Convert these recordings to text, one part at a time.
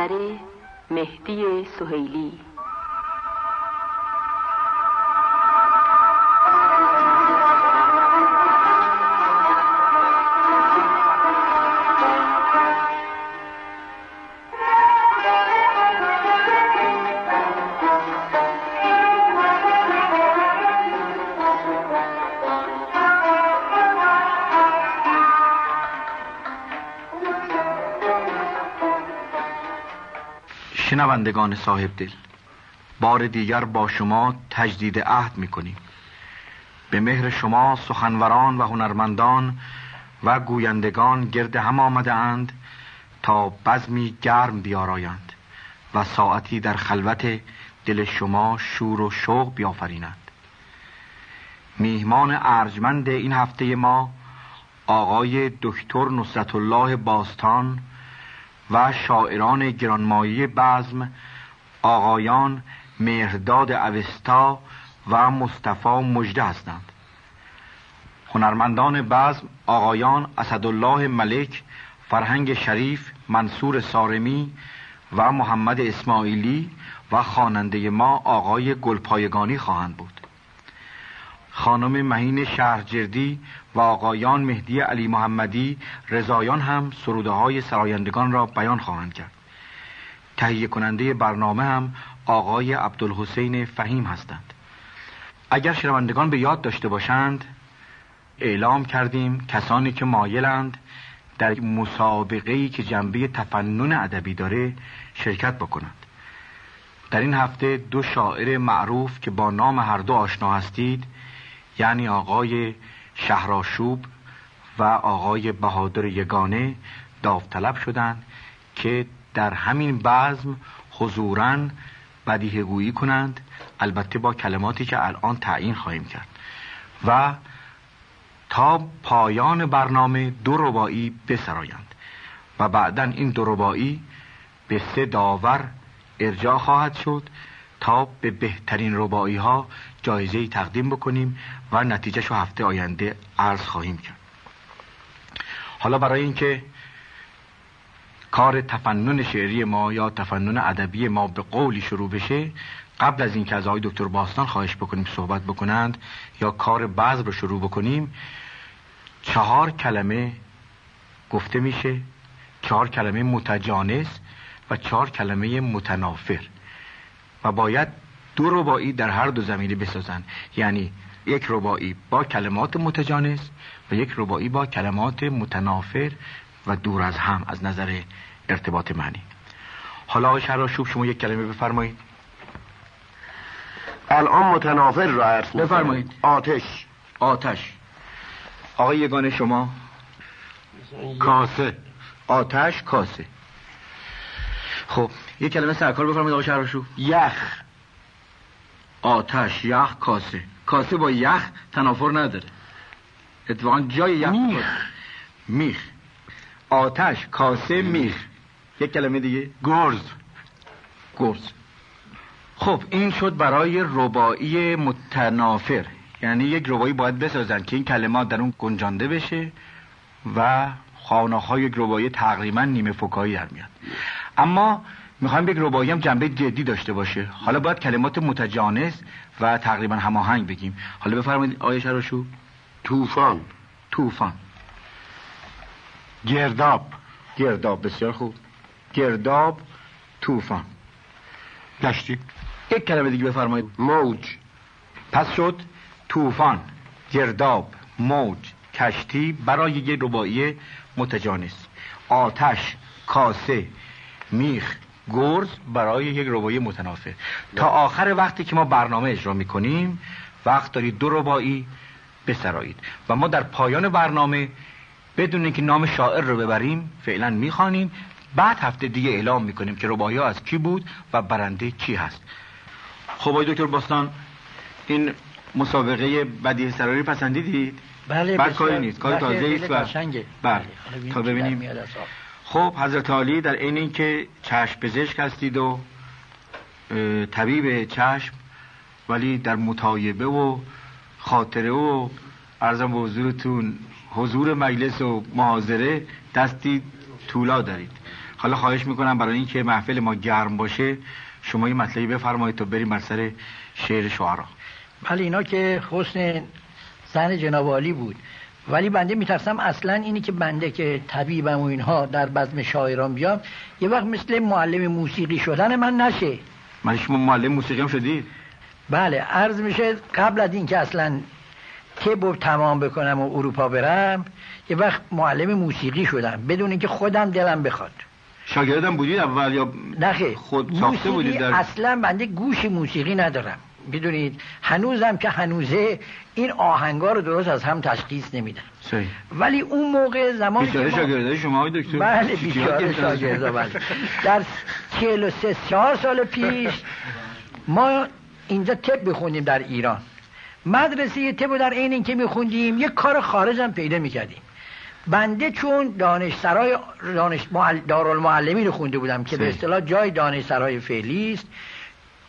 نظر مہدی سہیلی شنوندگان صاحب دل بار دیگر با شما تجدید عهد می‌کنیم. به مهر شما سخنوران و هنرمندان و گویندگان گرد هم آمده اند تا بزمی گرم بیارایند و ساعتی در خلوت دل شما شور و شوق بیافرینند. میهمان ارجمند این هفته ما آقای دکتر نصرت الله باستان و شاعران گرانمایه بزم آقایان مهرداد اوستا و مصطفی مجده هستند. هنرمندان بزم آقایان اسدالله ملک فرهنگ شریف منصور سارمی و محمد اسماعیلی و خواننده ما آقای گلپایگانی خواهند بود. خانم مهین شهرجردی و آقایان مهدی علی محمدی رضایان هم سروده های سرایندگان را بیان خواهند کرد. تهیه کننده برنامه هم آقای عبدالحسین فهیم هستند. اگر شنوندگان به یاد داشته باشند اعلام کردیم کسانی که مایلند در مسابقه‌ای که جنبه تفنن ادبی داره شرکت بکنند. در این هفته دو شاعر معروف که با نام هر دو آشنا هستید یعنی آقای شهراشوب و آقای بهادر یگانه داوطلب شدند که در همین بزم حضورا بدیهگویی کنند. البته با کلماتی که الان تعیین خواهیم کرد. و تا پایان برنامه دو ربایی بسرایند و بعدا این دو ربایی به سه داور ارجاع خواهد شد تا به بهترین ربایی ها جایزه تقدیم بکنیم و نتیجه شو هفته آینده عرض خواهیم کرد. حالا برای اینکه کار تفنن شعری ما یا تفنن ادبی ما به قولی شروع بشه قبل از اینکه از آقای دکتر باستان خواهش بکنیم صحبت بکنند یا کار بعض رو شروع بکنیم چهار کلمه گفته میشه چهار کلمه متجانس و چهار کلمه متنافر و باید دو ربایی در هر دو زمینه بسازند. یعنی یک ربایی با کلمات متجانس و یک ربایی با کلمات متنافر و دور از هم از نظر ارتباط معنی. حالا آقای شراشوب شما یک کلمه بفرمایید. الان متنافر را عرض بفرمایید. آتش. آتش. آقای یگان شما. کاسه. آتش کاسه. خب یک کلمه سرکار بفرمایید آقای شراشوب. یخ. آتش یخ کاسه. کاسه با یخ تنافر نداره. اتفاقا جای یخ میخ. میخ. آتش کاسه میخ. یک کلمه دیگه. گرز. گرز. خب این شد برای ربایی متنافر. یعنی یک ربایی باید بسازن که این کلمات در اون گنجانده بشه و خانه های یک ربایی تقریبا نیمه فکایی در میاد. اما می‌خوام یک ربایی هم جنبه جدی داشته باشه. حالا باید کلمات متجانس و تقریبا هماهنگ بگیم. حالا بفرمایید آیه شراشو. طوفان طوفان گرداب. گرداب بسیار خوب. گرداب طوفان دشتی. یک کلمه دیگه بفرمایید. موج. پس شد طوفان گرداب موج کشتی برای یک ربایی متجانس. آتش کاسه میخ گرز برای یک ربایی متنافر تا آخر وقتی که ما برنامه اجرا می‌کنیم وقت دارید دو ربایی بسرایید. و ما در پایان برنامه بدون اینکه نام شاعر رو ببریم فعلا می‌خوانیم. بعد هفته دیگه اعلام می‌کنیم که ربایی از کی بود و برنده کی هست. خب آقای دکتر باستان این مسابقه بدیه سراری پسندیدید؟ بله بر کاری نیست. کار تازه است بله تا ببینیم. خب حضرت علی در این اینکه چشم پزشک هستید و طبیب چشم ولی در متایبه و خاطره و ارزم به حضورتون حضور مجلس و محاضره دستی طولا دارید. حالا خواهش می‌کنم برای اینکه محفل ما گرم باشه شما این مطلبی بفرمایید تا بریم بر سر شعر شعرا. بله اینا که حسن زن جناب عالی بود. ولی بنده میترسم اصلا اینی که بنده که طبیبم و اینها در بزم شاعران بیام یه وقت مثل معلم موسیقی شدن من نشه. من شما معلم موسیقی هم شدید بله عرض میشه قبل از این اینکه اصلا تب تمام بکنم و اروپا برم یه وقت معلم موسیقی شدم بدون اینکه خودم دلم بخواد. شاگردم بودید اول یا خود ساخته بودید در... اصلا بنده گوش موسیقی ندارم. می‌دونید هنوزم که هنوزه این آهنگا رو درست از هم تشخیص نمیدن ولی اون موقع زمان بیچاره شاگرده شما دکتر بله بیچاره شاگرده بله در 43 4 سال پیش ما اینجا تب بخونیم در ایران مدرسه تب در این اینکه میخوندیم یه کار خارج هم پیدا می‌کردیم بنده چون دانشسرای دانش دارالمعلمی رو خونده بودم که به اصطلاح جای دانشسرای فعلی است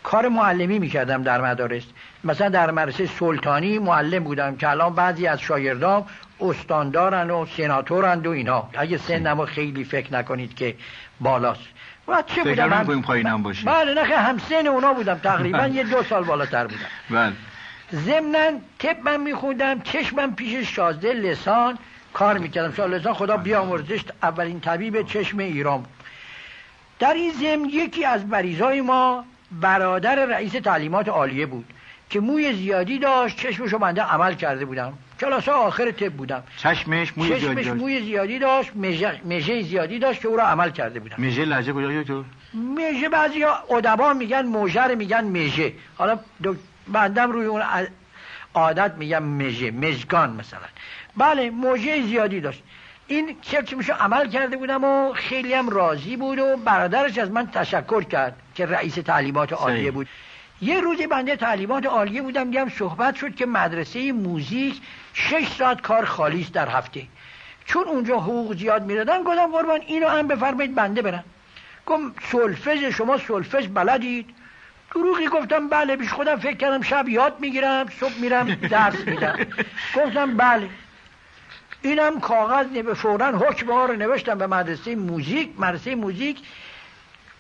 کار معلمی می‌کردم در مدارس. مثلا در مدرسه سلطانی معلم بودم که الان بعضی از شاگردام استاندارن و سناتورند و اینا. اگه سنم خیلی فکر نکنید که بالاست. و چه بودم؟ من... با پایینم باشی بله نه هم سن اونا بودم تقریبا. بله. یه دو سال بالاتر بودم. بله. زمنن تبم میخوندم چشمم پیش شازده لسان کار می‌کردم. شازده لسان خدا بله. بیامرزشت اولین طبیب چشم ایران در این زم یکی از بریزای ما برادر رئیس تعلیمات عالیه بود که موی زیادی داشت چشمشو بنده عمل کرده بودم. کلاس آخر تب بودم. چشمش موی چشمش زیادی موی زیادی داشت مژه زیادی داشت که او را عمل کرده بودم. مژه لجه کجا تو مژه بعضی ادبا میگن موژه میگن مژه. حالا دو... بندم روی اون عادت میگم مژه مژگان مثلا. بله موژه زیادی داشت. این چشمشو عمل کرده بودم و خیلی هم راضی بود و برادرش از من تشکر کرد. که رئیس تعلیمات عالیه بود. یه روزی بنده تعلیمات عالیه بودم میگم صحبت شد که مدرسه موزیک شش ساعت کار خالی در هفته. چون اونجا حقوق زیاد می‌دادن گفتم قربان اینو هم بفرمایید بنده برم. گفتم سلفز شما سلفز بلدید؟ دروغی گفتم بله پیش خودم فکر کردم شب یاد می‌گیرم صبح میرم درس میدم. گفتم بله. اینم کاغذ به فورا حکم ها رو نوشتم به مدرسه موزیک. مدرسه موزیک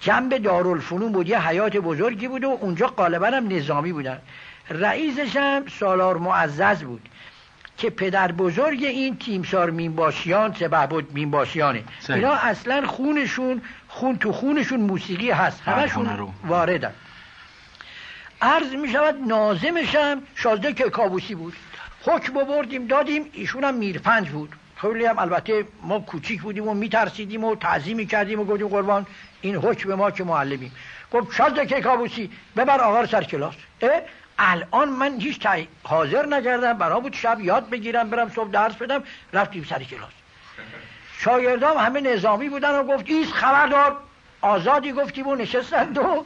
جنب دارالفنون بود یه حیات بزرگی بود و اونجا غالبا هم نظامی بودن. رئیسش هم سالار معزز بود که پدر بزرگ این تیمسار مینباشیان سبه بود مینباشیانه اینا اصلا خونشون خون تو خونشون موسیقی هست. همشون واردن. عرض می شود نازمش شازده که کابوسی بود. حکم بردیم دادیم ایشون هم میرپنج بود. خیلی هم البته ما کوچیک بودیم و میترسیدیم و تعظیم کردیم و گفتیم قربان این حکم ما که معلمیم. گفت شاد که کابوسی ببر آقا سر کلاس. الان من هیچ تای حاضر نکردم برا بود شب یاد بگیرم برم صبح درس بدم رفتیم سر کلاس. شاگردام همه نظامی بودن و گفت ایس خبردار. آزادی گفتیم و نشستند و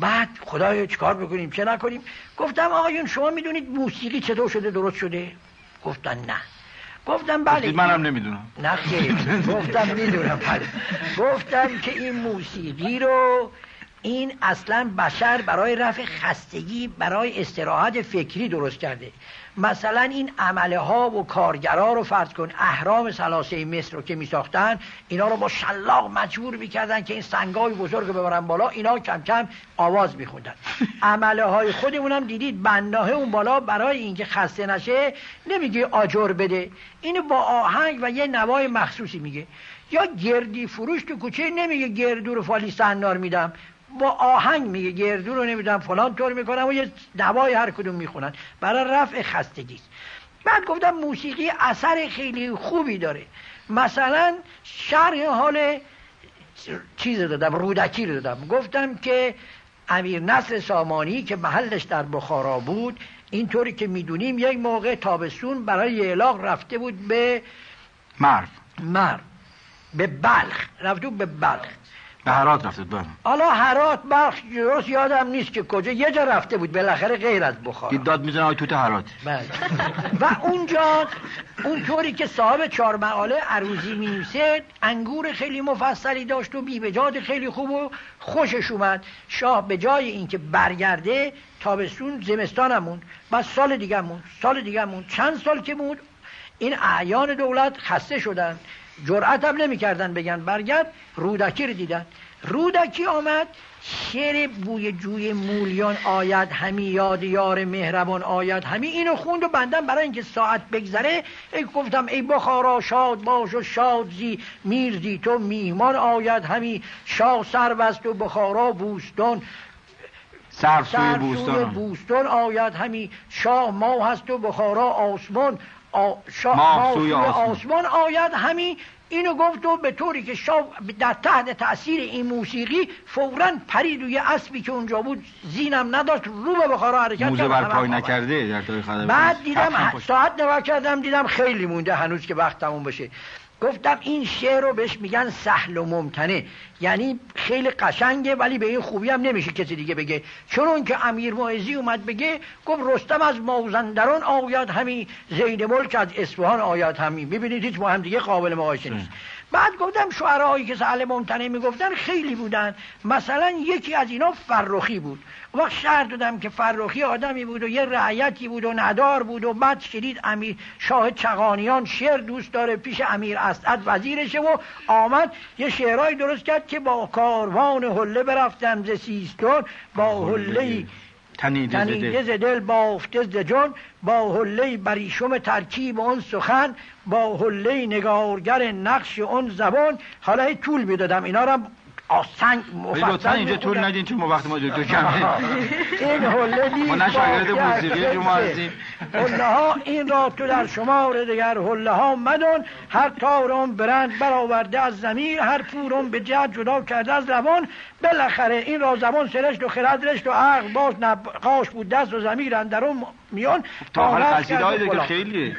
بعد خدایا چیکار بکنیم چه نکنیم؟ گفتم آقایون شما می‌دونید موسیقی چطور شده؟ درست شده؟ گفتن نه. گفتم بله. منم نمی‌دونم. نخیر گفتم می‌دونم بله. گفتم که این موسیقی رو این اصلا بشر برای رفع خستگی برای استراحت فکری درست کرده. مثلا این عمله ها و کارگرا رو فرض کن اهرام سلاسه مصر رو که میساختن اینا رو با شلاق مجبور می‌کردن که این سنگای بزرگ رو ببرن بالا اینا کم کم آواز میخوندن. عمله های خودمون هم دیدید بناه اون بالا برای اینکه خسته نشه نمیگه آجر بده. اینو با آهنگ و یه نوای مخصوصی میگه. یا گردی فروش تو کوچه نمیگه گردو رو فالی سنار میدم. با آهنگ میگه گردو رو نمی‌دونم فلان طور می‌کنم و یه دوای هر کدوم می‌خونن. برای رفع خستگی. بعد گفتم موسیقی اثر خیلی خوبی داره. مثلا شرح حال چیز رو دادم رودکی رو دادم. گفتم که امیر نصر سامانی که محلش در بخارا بود اینطوری که می‌دونیم یک موقع تابستون برای اعلاق رفته بود به مرو. مرو. به بلخ. رفته بود به بلخ. به هرات رفته بله. بود حالا هرات بخش درست یادم نیست که کجا. یه جا رفته بود بالاخره غیر از بخارا داد می‌زنه آی توت هرات. بله. و اونجا اونطوری که صاحب چهار مقاله عروزی می انگور خیلی مفصلی داشت و بیبجاد خیلی خوب و خوشش اومد. شاه به جای اینکه برگرده تابستون زمستانمون بعد سال دیگه مون سال دیگه مون چند سال که مون این اعیان دولت خسته شدند. جرأتم نمی‌کردن بگن. برگرد رودکی رو دیدن. رودکی آمد شعر بوی جوی مولیان آید همی یاد یار مهربان آید. همی اینو خوند و بندم برای اینکه ساعت بگذره. ای گفتم ای بخارا شاد باش و شاد زی. میرزی تو میهمان آید. همی شاه سروست و بخارا بوستان. سرسوی بوستان. بوستان آید. همی شاه ماه هست و بخارا آسمان. مافسوی آسمان. آید. همین اینو گفت و به طوری که شاو در تحت تاثیر این موسیقی فورا پرید و یه اسبی که اونجا بود. زینم نداشت. رو به بخارا حرکت موزه بر پای نکرده در بعد دیدم ساعت نگاه کردم. دیدم خیلی مونده. هنوز که وقت تموم بشه گفتم این شعر رو بهش میگن سهل و ممتنه. یعنی خیلی قشنگه ولی به این خوبی هم نمیشه کسی دیگه بگه. چون اون که امیر معزی اومد بگه گفت رستم از مازندران آیات همین زین ملک از اصفهان آیات همین می‌بینید هیچ با هم دیگه قابل مقایسه نیست. بعد گفتم شعرهایی که سهل ممتنه می‌گفتن خیلی بودن. مثلا یکی از اینا فرخی بود. وقت شهر دادم که فرخی آدمی بود و یه رعیتی بود و ندار بود و بعد شدید امیر شاه چغانیان شعر دوست داره پیش امیر اسعد وزیرشه و آمد. یه شعرهایی درست کرد که با کاروان حله برفتم ز سیستون با حله تنیده ز دل بافته ز جون با حله بریشم ترکیب اون سخن. با حله نگارگر نقش اون زبان حالا طول می‌دادم. اینا رو و سنگ مفصل لطفا اینجا طول ندین چون ما وقت ما دکتر کمه این حله نیست. ما نشاگرد شاگرد موسیقی شما هستیم. حله ها این را تو در شمار دیگر حله ها مدون. هر تارم برند برآورده از زمین هر پورم به جهت جدا کرده از روان. بالاخره این را زبان سرشت و خرد رشت و عقل باز نقاش بود. دست و زمیر اندرون میان. تا حال قصیده های دیگه خیلیه.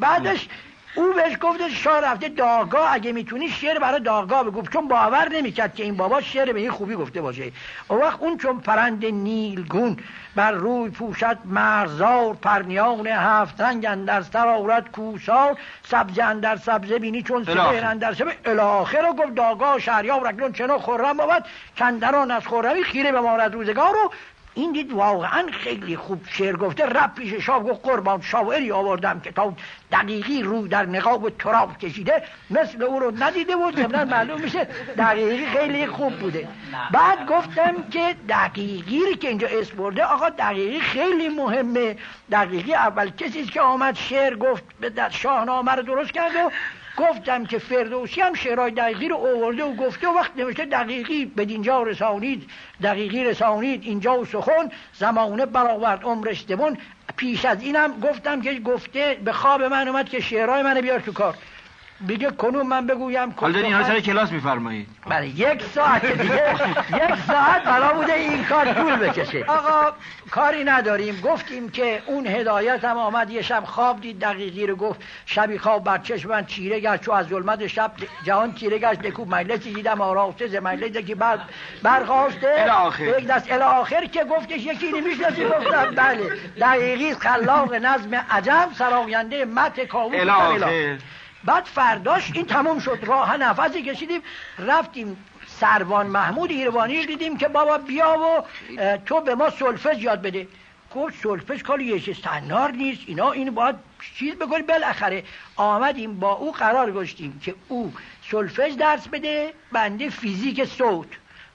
بعدش او بهش گفت شاه رفته داغا اگه می‌تونی شعر برای داغا بگو. چون باور نمی‌کرد که این بابا شعر به این خوبی گفته باشه. اون وقت اون چون پرند نیلگون بر روی پوشد مرزار پرنیان هفت رنگ اندر سر آورد کوسار سبز اندر سبزه بینی چون سپهر اندر سپهر. الاخر رو گفت داغا شهریار رگلون چنو خرم بود کندران از خرمی خیره ما روزگار رو این دید واقعا خیلی خوب شعر گفته. رب پیش شاه گفت قربان شاعری آوردم که تا دقیقی رو در نقاب تراب کشیده مثل او رو ندیده بود. خب، ضمنا معلوم میشه دقیقی خیلی خوب بوده. بعد گفتم که دقیقی که اینجا اسم برده آقا دقیقی خیلی مهمه. دقیقی اول کسی که آمد شعر گفت به شاهنامه رو درست کرد و گفتم که فردوسی هم شعرهای دقیقی رو اوورده و گفته و وقت نوشته دقیقی به دینجا رسانید دقیقی رسانید اینجا و سخن زمانه براورد عمرش دمون پیش از اینم گفتم که گفته به خواب من اومد که شعرهای من بیار تو کار. میگه کنون من بگویم حالا هر سر کلاس میفرمایید. بله یک ساعت دیگه یک ساعت حالا بوده این کار طول بکشه. آقا کاری نداریم. گفتیم که اون هدایت هم آمد. یه شب خواب دید دقیقی رو گفت شبی خواب بر چشم من چیره گشت چو از ظلمت شب جهان چیره گشت دکو مجلسی دیدم آراسته ز مجلسی که بعد برخواسته. یک دست الی آخر که گفتش یکی نمی‌شناسی. گفتم بله. دقیقی خلاق نظم عجم سراغنده مت کاووس بعد فرداش این تموم شد. راه نفسی کشیدیم رفتیم سروان محمود ایروانی دیدیم که بابا بیا و تو به ما سلفز یاد بده. گفت سلفژ خالی یه چیز نیست اینا این باید چیز بکنی بالاخره آمدیم با او قرار گشتیم که او سلفژ درس بده بنده فیزیک صوت.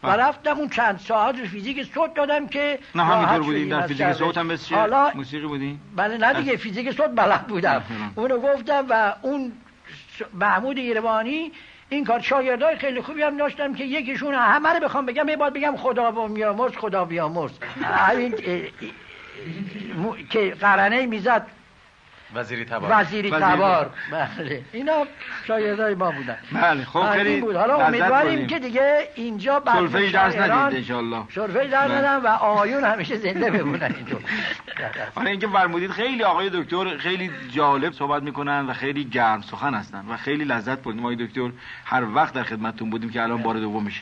و بله. رفتم اون چند ساعت فیزیک صوت دادم که نه همینطور بودیم در فیزیک صوت هم بسیار موسیقی بودیم بله نه دیگه بله. فیزیک صوت بلد بودم. بله. اونو گفتم و اون محمود ایروانی این کار شاگردای خیلی خوبی هم داشتم که یکیشون همه رو بخوام بگم باید بگم خدا بیامرز خدا بیامرز. همین که قرنه می‌زد. وزیری تبار. وزیر تبار. بله. بله. اینا شایدای ما بودن. بله خب بله، خیلی بود. حالا امیدواریم که دیگه اینجا شرفه درس ندید انشالله شرفه درس بله. ندن و آقایون همیشه زنده بمونن اینجا. آره اینکه فرمودید خیلی آقای دکتر خیلی جالب صحبت می‌کنن و خیلی گرم سخن هستن و خیلی لذت بردیم. آقای دکتر هر وقت در خدمتتون بودیم که الان بار دوم میشه.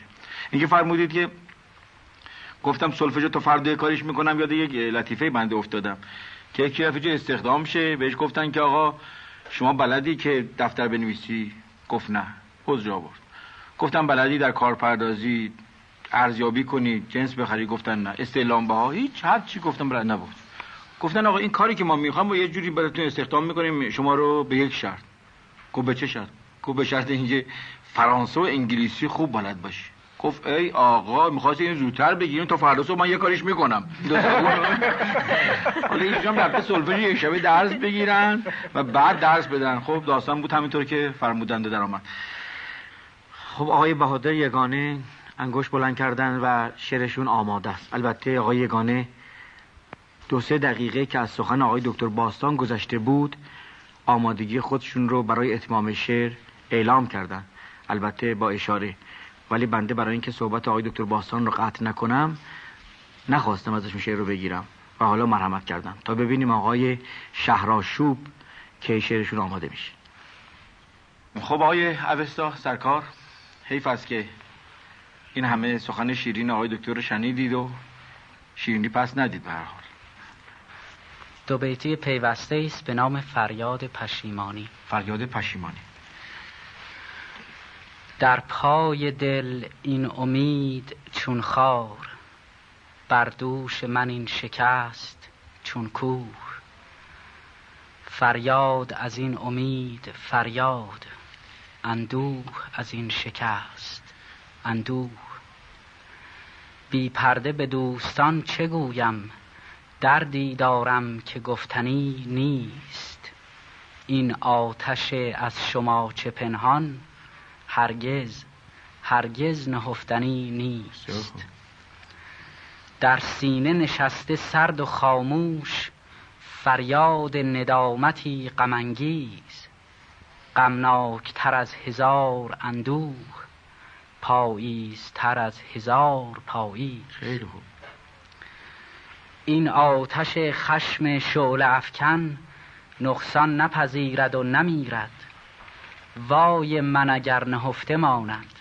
اینکه فرمودید که گفتم سلفجو تا فردا کاریش می‌کنم یاد یک لطیفه بنده افتادم. که یکی استفاده استخدام شه. بهش گفتن که آقا شما بلدی که دفتر بنویسی؟ گفت نه. حضور برد. گفتن بلدی در کارپردازی ارزیابی کنی؟ جنس بخری؟ گفتن نه. استعلام بها. هیچ هر چی گفتم؟ بلد نبود. گفتن آقا این کاری که ما می‌خوام و یه جوری براتون استخدام می‌کنیم شما رو به یک شرط. گفت به چه شرط؟ گفت به شرط اینکه فرانسه و انگلیسی خوب بلد باشی. گفت ای آقا می‌خواستی این زودتر بگیریم تا فردا صبح من یه کاریش می‌کنم. حالا اینجا رفته سلفجی یه شبه درس بگیرن و بعد درس بدن. خب داستان بود همینطور که فرمودند در آمد. خب آقای بهادر یگانه انگوش بلند کردن و شعرشون آماده است. البته آقای یگانه دو سه دقیقه که از سخن آقای دکتر باستان گذشته بود آمادگی خودشون رو برای اتمام شعر اعلام کردن. البته با اشاره ولی بنده برای اینکه صحبت آقای دکتر باستان رو قطع نکنم نخواستم ازش شعر رو بگیرم و حالا مرحمت کردم تا ببینیم آقای شهراشوب که شعرشون آماده میشه. خب آقای اوستا سرکار حیف است که این همه سخن شیرین آقای دکتر رو شنیدید و شیرینی پس ندید به هر حال. دو بیتی پیوسته است به نام فریاد پشیمانی. فریاد پشیمانی. در پای دل این امید چون خار بر دوش من این شکست چون کوه فریاد از این امید فریاد اندوه از این شکست اندوه. بی پرده به دوستان چه گویم؟ دردی دارم که گفتنی نیست. این آتش از شما چه پنهان؟ هرگز هرگز نهفتنی نیست. در سینه نشسته سرد و خاموش فریاد ندامتی غمانگیز. غمناکتر از هزار اندوه پاییزتر از هزار پاییز. این آتش خشم شعله افکن نقصان نپذیرد و نمیرد. وای من اگر نهفته ماند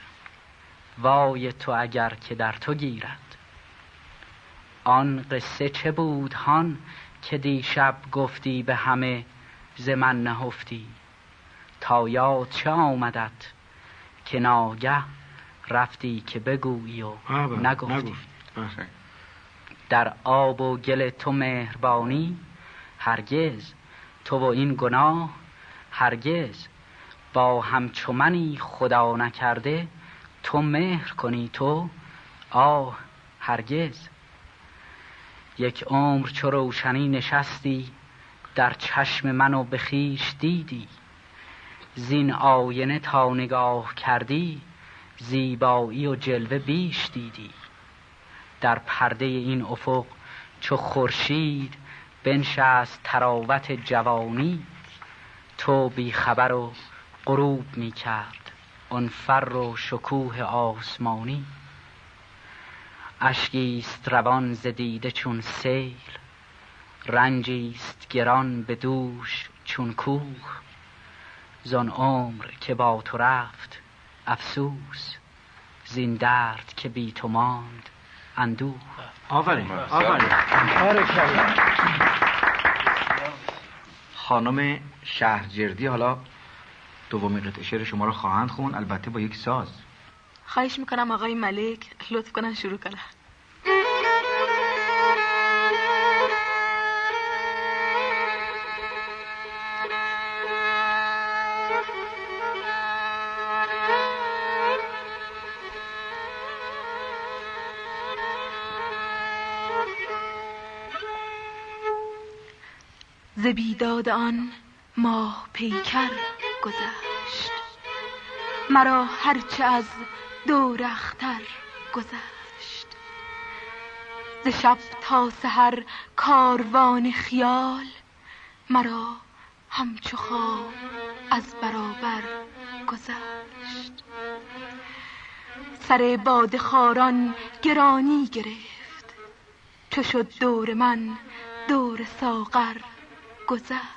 وای تو اگر که در تو گیرد. آن قصه چه بود هان که دیشب گفتی به همه ز من نهفتی؟ تا یاد چه آمدت که ناگه رفتی که بگویی و بله، نگفتی؟ در آب و گل تو مهربانی هرگز تو و این گناه هرگز با هم خدا نکرده تو مهر کنی تو آه هرگز. یک عمر چو روشنی نشستی در چشم منو به خیش دیدی. زین آینه تا نگاه کردی زیبایی و جلوه بیش دیدی. در پرده این افق چو خورشید بنشست تراوت جوانی تو بی خبر و غروب می کرد آن فر و شکوه آسمانی. اشکیست روان ز چون سیل. رنجیست گران به دوش چون کوه. زن عمر که با تو رفت افسوس. زین درد که بی تو ماند اندوه. آفرین. آفرین. آره، خانم شهرجردی حالا دومین قطعه شعر شما رو خواهند خون البته با یک ساز. خواهش می‌کنم آقای ملک لطف کنن شروع کنن. ز بیداد آن ماه پیکر. گذشت. مرا هرچه از دور اختر گذشت. ز شب تا سحر کاروان خیال مرا همچو خواب از برابر گذشت. سر باد خاران گرانی گرفت. چو شد دور من دور ساغر گذشت.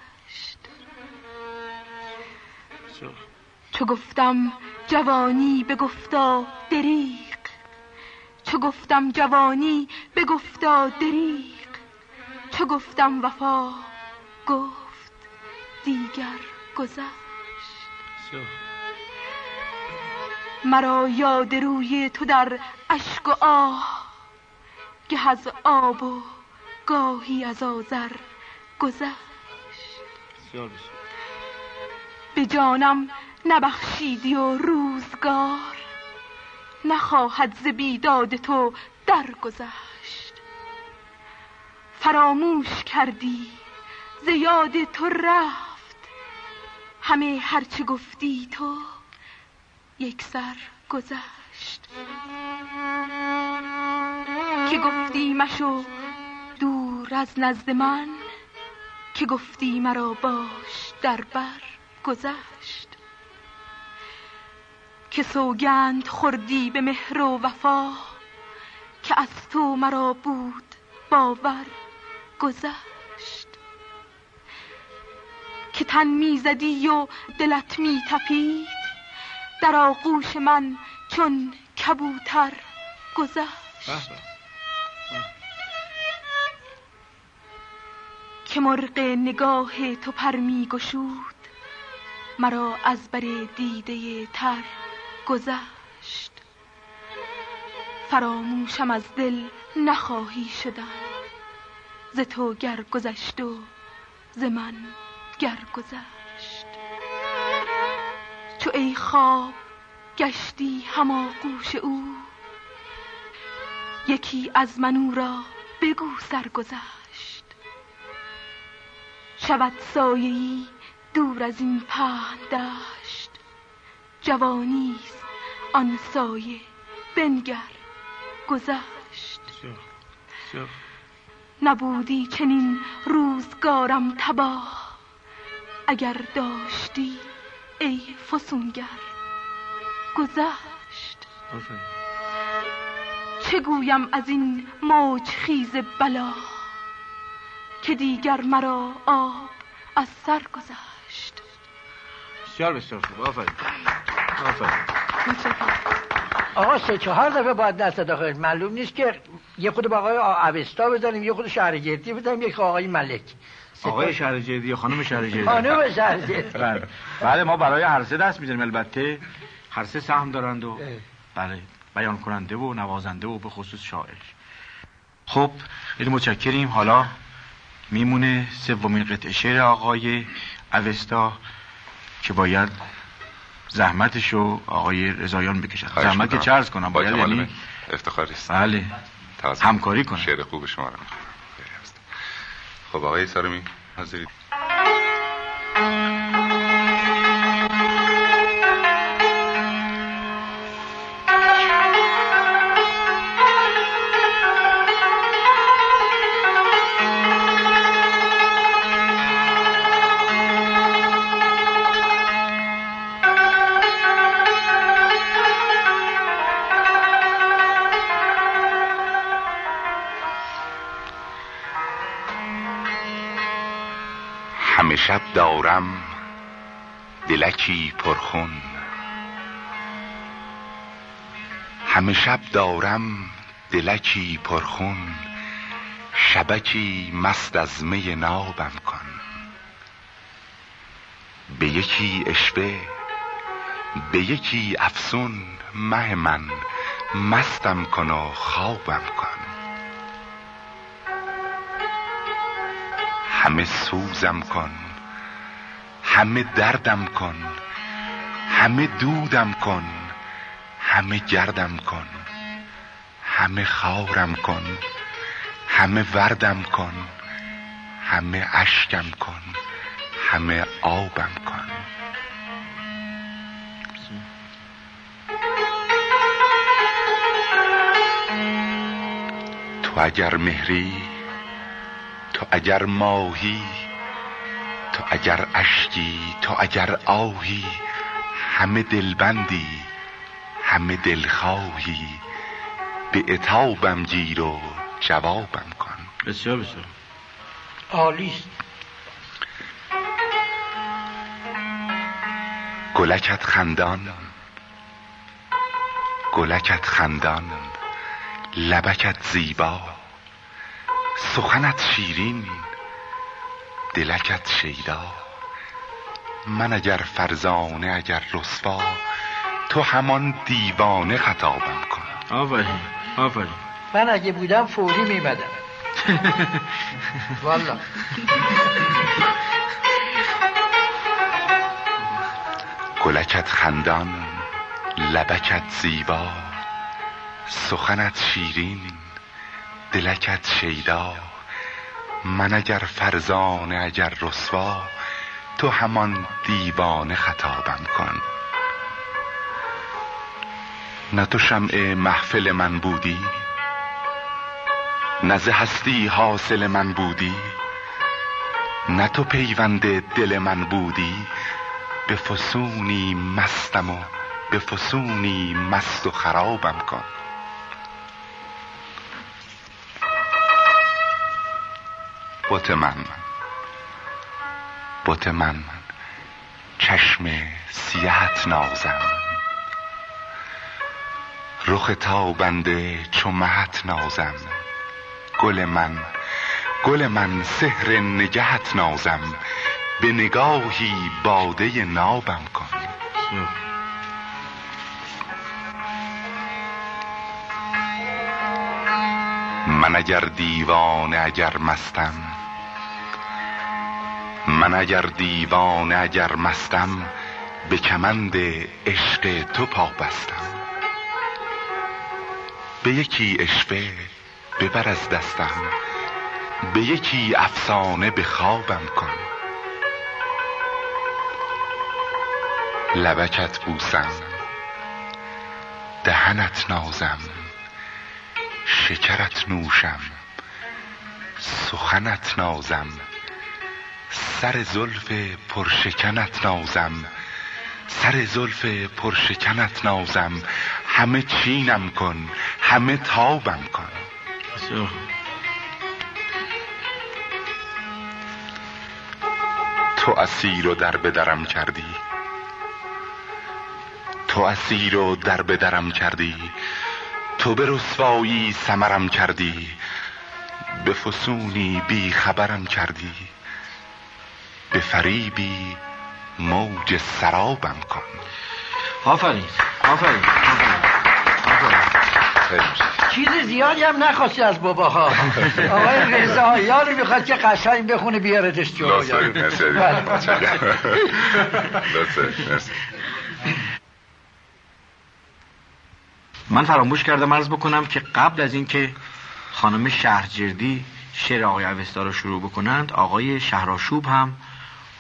چو گفتم جوانی به گفتا دریق چو گفتم جوانی به گفتا دریق چو گفتم وفا گفت دیگر گذشت. مرا یاد روی تو در اشک و آه گه از آب و گاهی از آذر گذشت. به جانم نبخشیدی و روزگار. نخواهد ز بیداد تو درگذشت. فراموش کردی ز یاد تو رفت. همه هرچه گفتی تو یک سر گذشت. که گفتی مشو دور از نزد من که گفتی مرا باش در بر. گذشت که سوگند خوردی به مهر و وفا که از تو مرا بود باور گذشت که تن می‌زدی و دلت میتپید در آغوش من چون کبوتر گذشت بله. که مرغ نگاه تو پر میگشود مرا از بر دیده تر گذشت. فراموشم از دل نخواهی شدن. ز تو گر گذشت و ز من گر گذشت. چو ای خواب گشتی هم آغوش او یکی از من او را بگو سرگذشت. شود سایه دور از این پهن داشت. جوانیست آن سایه بنگر گذشت. نبودی چنین روزگارم تباه. اگر داشتی ای فسونگر گذشت. چه گویم از این موج خیز بلا؟ که دیگر مرا آب از سر گذشت. بسیار بسیار خوب. آفرین. آقا سه چهار دفعه باید دست داخل معلوم نیست که یه خود با آقای اوستا بزنیم یه خود شهرجردی بزنیم یک آقای ملک. آقای شهرجردی یا خانم شهرجردی خانم شهرجردی بله. بله. ما برای هر سه دست می‌زنیم البته. هر سه سهم دارند و بله بیان کننده و نوازنده و به خصوص شاعر. خب خیلی متشکریم. حالا میمونه سومین قطعه شعر آقای اوستا که باید زحمتش رو آقای رضایان بکشن زحمت که چرز کنم باید یعنی افتخاریست بله همکاری کنم. شعر خوب شما رو خب آقای سارمی حاضرید همه شب دارم دلکی پرخون شبکی مست از می نابم کن. به یکی اشبه به یکی افسون مه من مستم کن و خوابم کن. همه سوزم کن همه دردم کن همه دودم کن. همه گردم کن. همه خاورم کن. همه وردم کن. همه اشکم کن. همه آبم کن. تو اگر مهری تو اگر ماهی تو اگر اشکی تو اگر آهی همه دلبندی. همه دلخواهی به اتابم گیر و جوابم کن. بسیار بسیار. آلیست گلکت خندان. گلکت خندان. لبکت زیبا. سخنت شیرین. دلکت شیدا. من اگر فرزانه اگر رسوا تو همان دیوانه خطابم کن. آفرین آفرین. من اگه بودم فوری میمدم والا. گلکت خندان لبکت زیبا سخنت شیرین دلکت شیدا. من اگر فرزانه اگر رسوا تو همان دیوانه خطابم کن. نه تو شمع محفل من بودی؟ نه هستی حاصل من بودی؟ نه تو پیوند دل من بودی؟ به فسونی مستم و به فسونی مست و خرابم کن. بوت من. من من. چشم سیهت نازم. رخ تابنده چو مهت نازم. گل من گل من سحر نگهت نازم. به نگاهی باده نابم کن. من اگر دیوانه اگر مستم من اگر دیوانه اگر مستم به کمند عشق تو پا بستم به یکی اشوه ببر از دستم به یکی افسانه به خوابم کن. لبکت بوسم دهنت نازم شکرت نوشم سخنت نازم سر زلف پرشکنت نازم سر زلف پرشکنت نازم همه چینم کن همه تابم کن تو اسیر و در بدرم کردی تو اسیر و در بدرم کردی تو به رسوایی سمرم کردی به فسونی بی خبرم کردی به فریبی موج سرابم کن آفرین آفرین, آفرین. چیز زیادی هم نخواستی از باباها. آقای رضا یاری می‌خواد که قشنگ بخونه بیارتش تو بله. من فراموش کردم عرض بکنم که قبل از اینکه خانم شهرجردی شعر آقای اوستا رو شروع بکنند آقای شهراشوب هم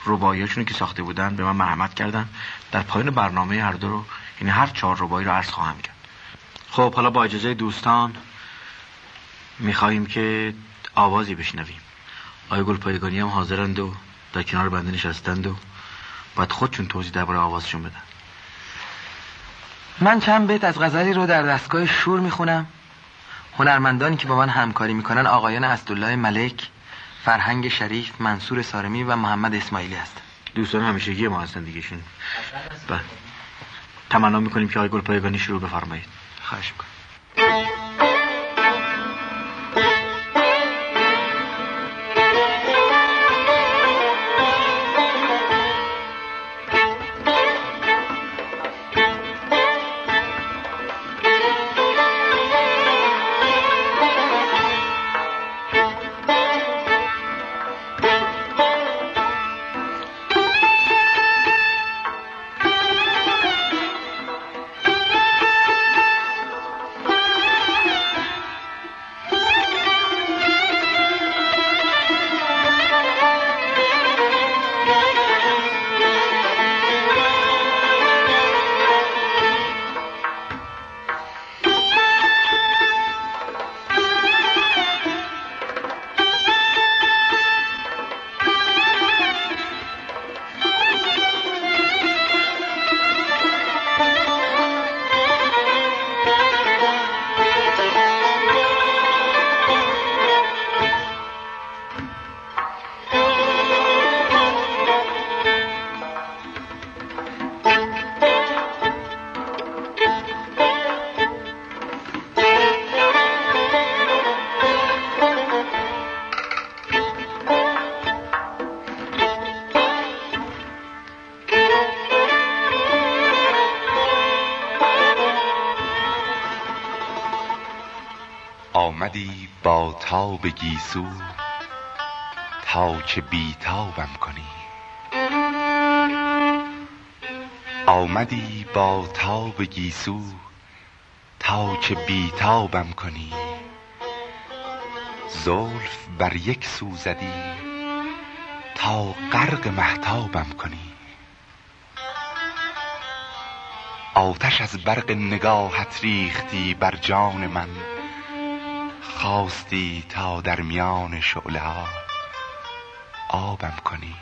رباعیاشون که ساخته بودن به من مرحمت کردن. در پایان برنامه هر دو رو یعنی هر چهار رباعی رو عرض خواهم کرد. خب حالا با اجازه دوستان می‌خواهیم که آوازی بشنویم. آقای گلپایگانی هم حاضرند و در کنار بنده نشستند و باید خودشون توضیح درباره آوازشون بدن. من چند بیت از غزلی رو در دستگاه شور می‌خونم. هنرمندانی که با من همکاری می‌کنن آقایان اسدالله ملک فرهنگ شریف منصور سارمی و محمد اسماعیلی هست. دوستان همیشگی ما هستن دیگه شون بله. تمنا می‌کنیم که آقای گلپایگانی شروع بفرمایید. خواہش گیسو تا که بیتابم کنی؟ آمدی با تاب گیسو تا که بیتابم کنی؟ زلف بر یک سو زدی تا غرق محتابم کنی؟ آتش از برق نگاهت ریختی بر جان من خواستی تا در میان شعله ها آبم کنی.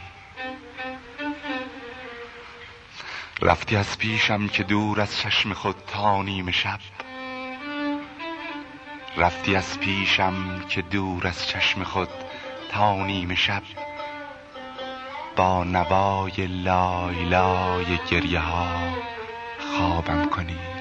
رفتی از پیشم که دور از چشم خود تا نیم شب. رفتی از پیشم که دور از چشم خود تا نیم شب. با نوای لای لای گریه ها خوابم کنی.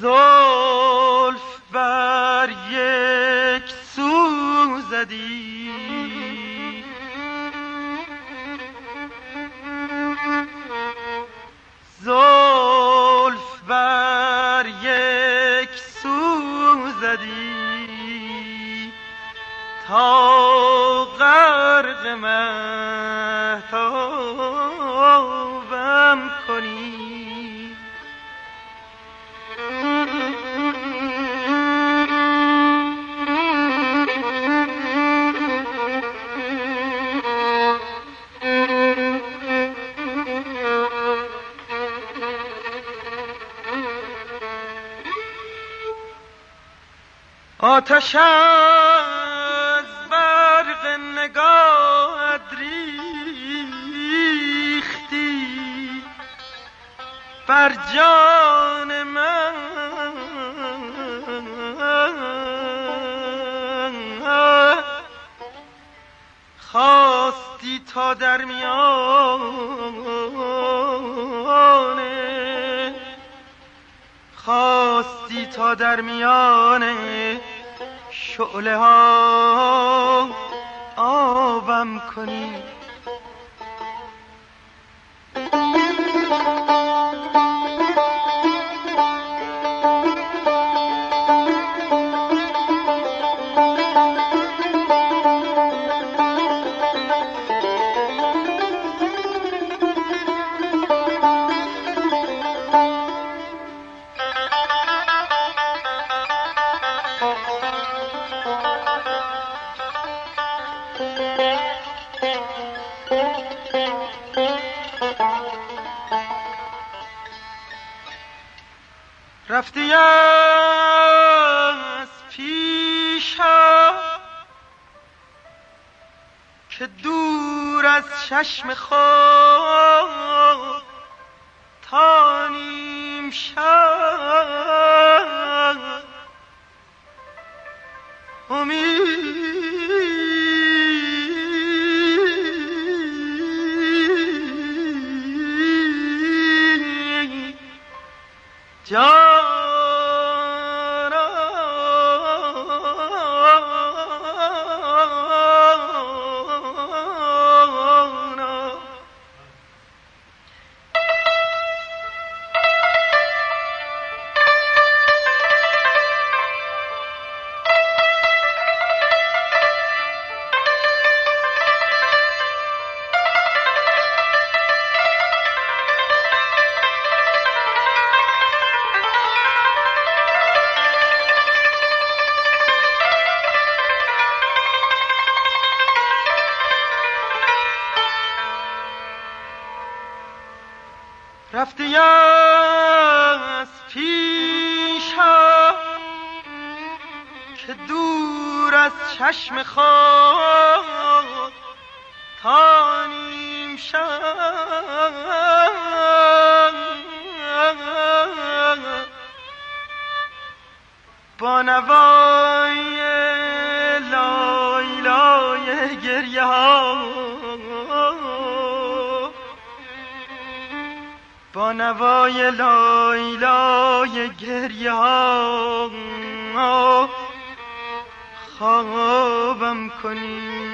زلف بر یک سوزدی آتش از برق نگاهت ریختی بر جان من خواستی تا در میان خواستی تا در میانه شعله ها آبم کنی. چشم خود تا نیم شب با نوای لای لای گریه ها با نوای گریه خوابم کنی.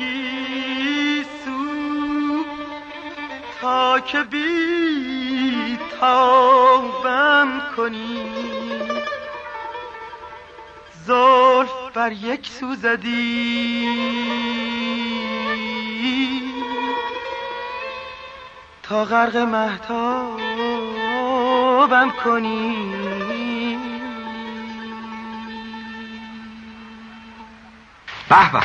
گیسو تا که بی تابم کنی. زلف بر یک سو زدی. تا غرق محتابم کنی. به به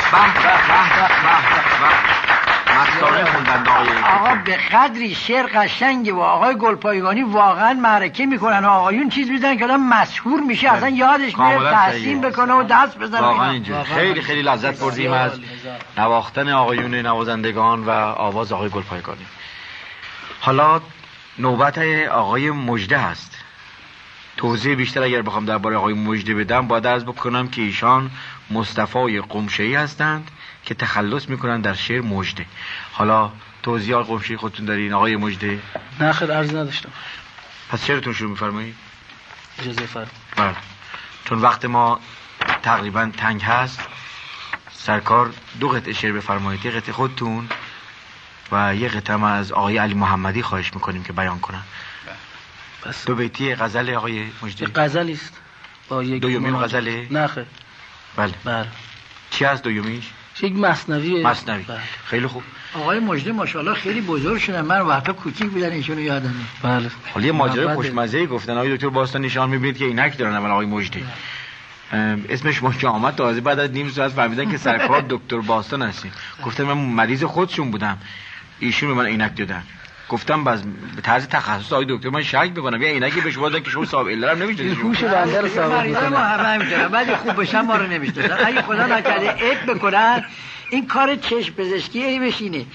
آقا به قدری شعر قشنگه و آقای گلپایگانی واقعا معرکه می‌کنن آقایون چیز می‌زنن که آدم مسحور میشه اصلا یادش میره تحسین بکنه و دست بزنه واقعا خیلی خیلی لذت بردیم از نواختن آقایون نوازندگان و آواز آقای گلپایگانی حالا نوبت آقای مجده هست توضیح بیشتر اگر بخوام درباره آقای مجده بدم باید از بکنم که ایشان مصطفی قمشه هستند که تخلص می‌کنن در شعر مجده. حالا توضیح قمشه خودتون دارین آقای مجده؟ نه خیر عرض نداشتم. پس شعرتون شروع میفرمایید؟ اجازه بله. چون وقت ما تقریبا تنگ هست سرکار دو قطعه شعر بفرمایید. یه قطعه خودتون و یه قطعه از آقای علی محمدی خواهش می‌کنیم که بیان کنن. بله. بس. دو بیتی غزل آقای مجدی غزلی است. با یک غزله؟ نه خیر. بله. بله. چی از دومیش یک مصنوی. مصنوی. بله. خیلی خوب. آقای مجده ماشاءالله خیلی بزرگ شدن. من وقتا کوچیک بودن ایشونو یادم بله. خب، حالا ماجرا خوشمزه ای گفتن. آقای دکتر باستان نشان می‌بینید که اینک دارن اول آقای مجده. بله. اسمش ما که آمد. تازه بعد از نیم ساعت فهمیدن که سرکار دکتر باستان هستیم. گفتم من مریض خودشون بودم. ایشون به من عینک دادن. گفتم باز به طرز تخصص آقای دکتر من شک می‌کنم. یا اینکه به شما دادن که شما صاحب علم نمیشید هوش بنده صاحب ما همه می‌دونم ولی خوب بشم ما رو نمی‌شناسن. اگه خدا نکرده اد بکنن این کار چشم پزشکی بشینه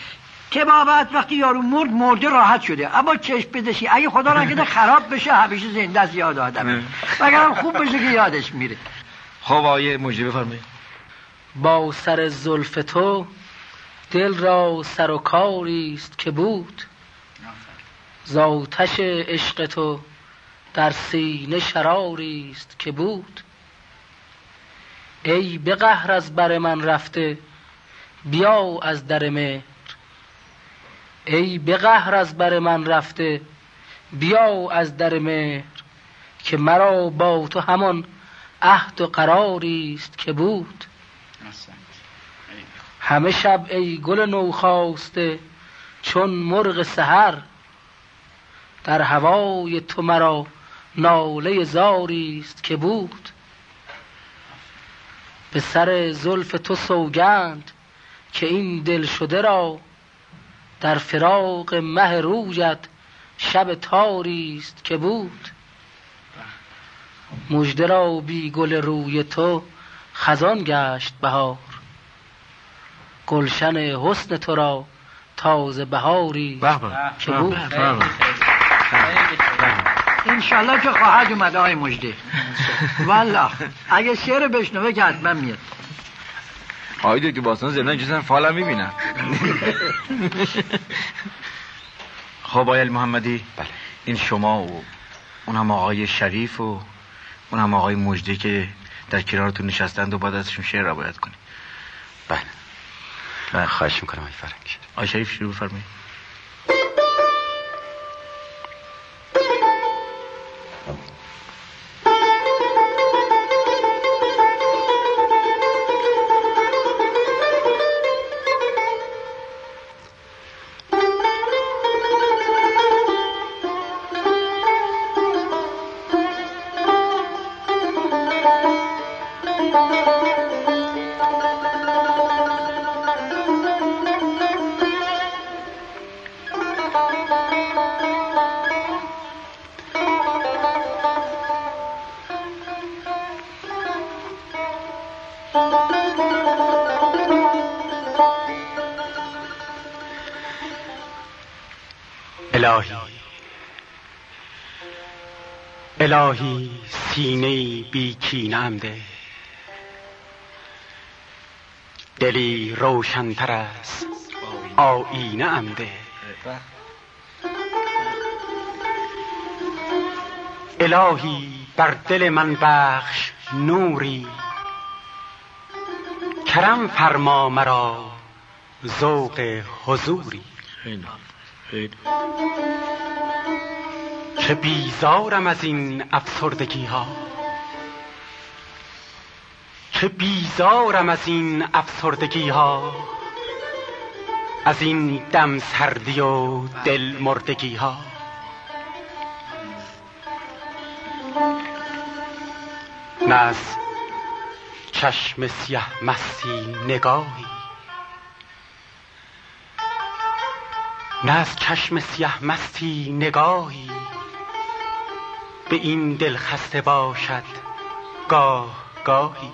بابت وقتی یارو مرد مرده راحت شده. اما چشم پزشکی اگه خدا نکرده خراب بشه همیشه زنده از یاد آدمه مگر خوب بشه که یادش میره. خب آیه مجری بفرمایید. با سر زلف تو دل را سر و کاری است که بود. زاتش عشق تو در سینه شراری است که بود. ای به قهر از بر من رفته بیا از در مهر. ای به قهر از بر من رفته بیا از در مهر. که مرا با تو همان عهد و قراری است که بود. همه شب ای گل نوخاسته چون مرغ سحر. در هوای تو مرا ناله زاری است که بود. به سر زلف تو سوگند که این دل شده را در فراق مه رویت شب تاری است که بود. مژده را بی گل روی تو خزان گشت بهار. گلشن حسن تو را تازه بهاری که بود. انشالله که خواهد اومد آقای مجده والا اگه شعر بشنوه که حتما میاد. آقای دکتر باستان زمین جزن فالا می‌بینم خب آقای محمدی. بله. این شما و اونم آقای شریف و اونم آقای مجده که در کنارتون نشستند و بعد ازشون شعر را باید کنی. بله. بله. خواهش می‌کنم آقای فرنگ آقای شریف شروع فرمایید. الهی سینه بی کینم ده دلی روشنتر از آینه ام ده الهی بر دل من بخش نوری کرم فرما مرا ذوق حضوری. خیلی. خیلی. که بیزارم از این افسردگی ها که بیزارم از این افسردگی ها از این دم سردی و دل مردگی ها نه از چشم سیه مستی نگاهی. نه از چشم سیه مستی نگاهی. به این دل خسته باشد. گاه گاهی.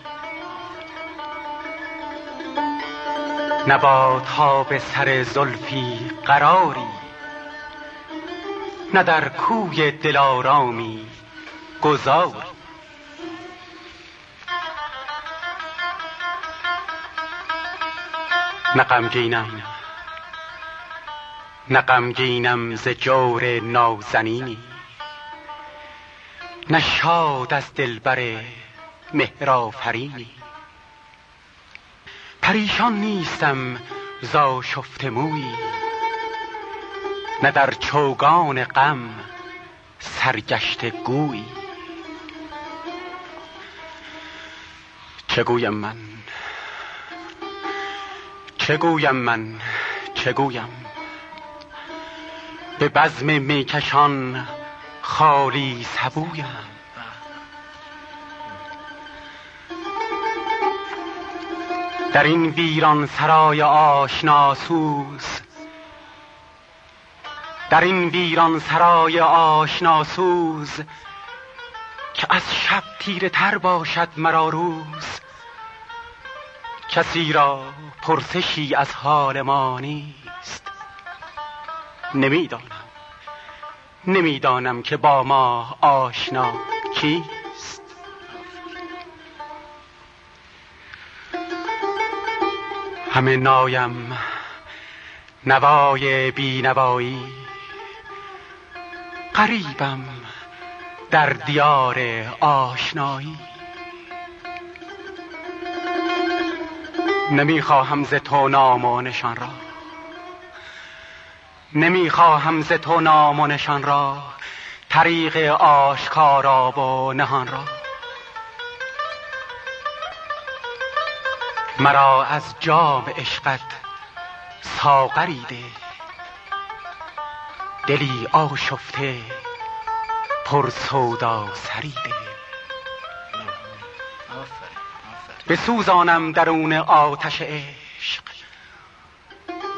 نبادها به سر زلفی قراری. نه در کوی دلارامی گذار نه غمگینم. نه ز جور نازنینی. نشاد از دلبر مهرافری پریشان نیستم ز شفت موی نه در چوگان غم سرگشته گوی. چه گویم من؟ چه گویم من؟ چه گویم؟ به بزم میکشان خالی سبویم. در این ویران سرای آشناسوز در این ویران سرای آشناسوز که از شب تیره تر باشد مرا روز. کسی را پرسشی از حال ما نیست. نمی‌دانم. نمی‌دانم که با ما آشنا کیست. همه نایم نوای بینوایی قریبم در دیار آشنایی. نمی‌خواهم ز تو نام و نشان را نمی‌خواهم ز تو نام و نشان را طریق آشکارا و نهان را. مرا از جام عشقت ساغری ده. دلی آشفته پر سودا سریده به سوزانم درون آتش عشق.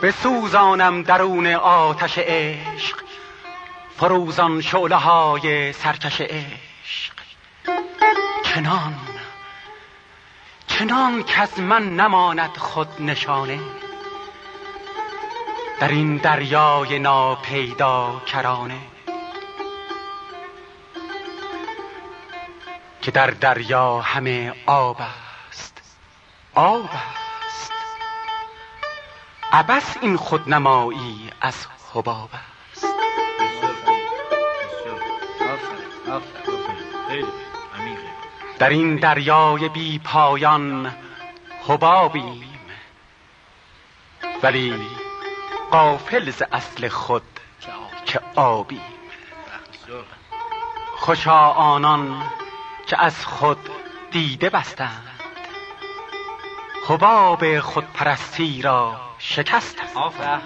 به سوزانم درون آتش عشق فروزان شعله های سرکش عشق. چنان چنان که من نماند خود نشانه. در این دریای ناپیدا کرانه. که در دریا همه آب است. آب است. عبس این خودنمایی از حباب است. در این دریای بی پایان حبابیم. ولی قافل ز اصل خود که آبی خوشا آنان که از خود دیده بستند. حباب خودپرستی را شکست آفر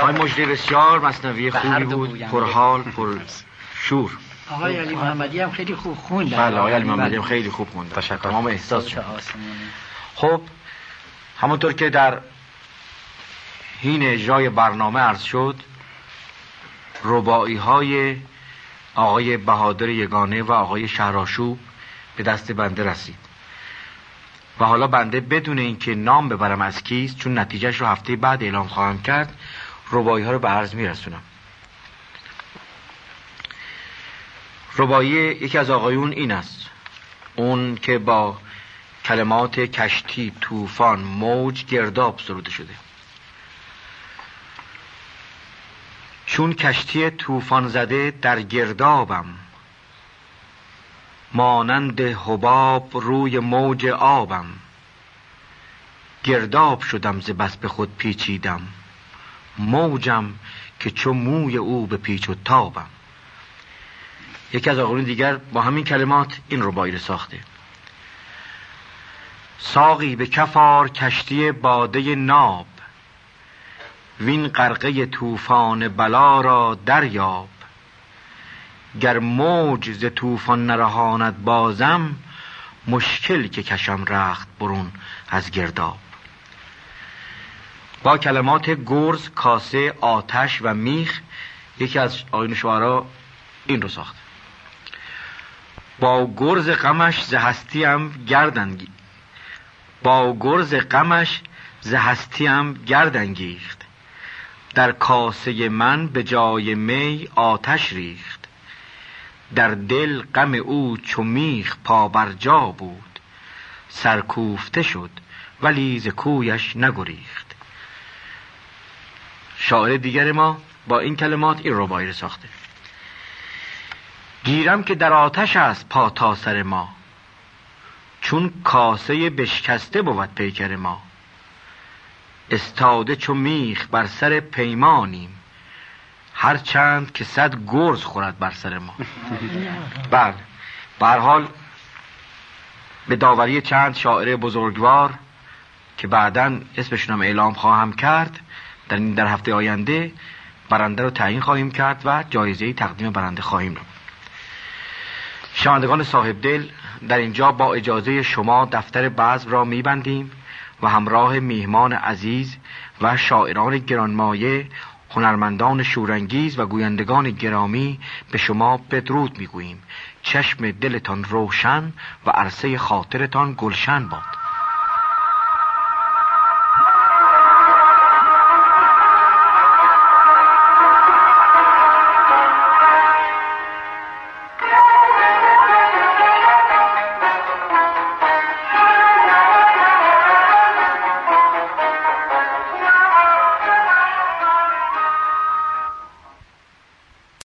آقای مجری بسیار مصنوی خوبی بود پرحال پر شور آقای علی محمدی هم خیلی خوب خوند. بله آقای علی محمدی بله. هم خیلی خوب خوند. تشکر. تمام احساس. شد خب همونطور که در هین جای برنامه عرض شد ربایی های آقای بهادر یگانه و آقای شهراشوب به دست بنده رسید. و حالا بنده بدون اینکه نام ببرم از کیست چون نتیجهش رو هفته بعد اعلام خواهم کرد ربایی ها رو به عرض میرسونم. ربایی یکی از آقایون این است. اون که با کلمات کشتی طوفان موج گرداب سروده شده. چون کشتی طوفان زده در گردابم. مانند حباب روی موج آبم. گرداب شدم ز بس به خود پیچیدم. موجم که چو موی او به پیچ و تابم. یکی از آقایون دیگر با همین کلمات این رو بایر ساخته. ساقی به کفار کشتی باده ناب. وین قرقه طوفان بلا را دریاب. گر موج ز طوفان نرهاند بازم مشکل که کشم رخت برون از گرداب. با کلمات گرز، کاسه، آتش و میخ یکی از آین شعرا این رو ساخت. با گرز غمش ز هستیم گردن با گرز غمش ز هستیم گردن گیخت در کاسه من به جای می آتش ریخت. در دل غم او چو میخ پا بر جا بود. سرکوفته شد ولی ز کویش نگریخت. شاعر دیگر ما با این کلمات این ربایی رو ساخته. گیرم که در آتش است پا تا سر ما. چون کاسه بشکسته بود پیکر ما. استاده چو میخ بر سر پیمانیم. هر چند که صد گرز خورد بر سر ما. بله حال به داوری چند شاعر بزرگوار که بعدا اسمشون هم اعلام خواهم کرد در این در هفته آینده برنده رو تعیین خواهیم کرد و جایزه تقدیم برنده خواهیم رو. شاندگان صاحب دل در اینجا با اجازه شما دفتر بعض را میبندیم و همراه میهمان عزیز و شاعران گرانمایه هنرمندان شورانگیز و گویندگان گرامی به شما بدرود می‌گوییم. چشم دلتان روشن و عرصه خاطرتان گلشن باد.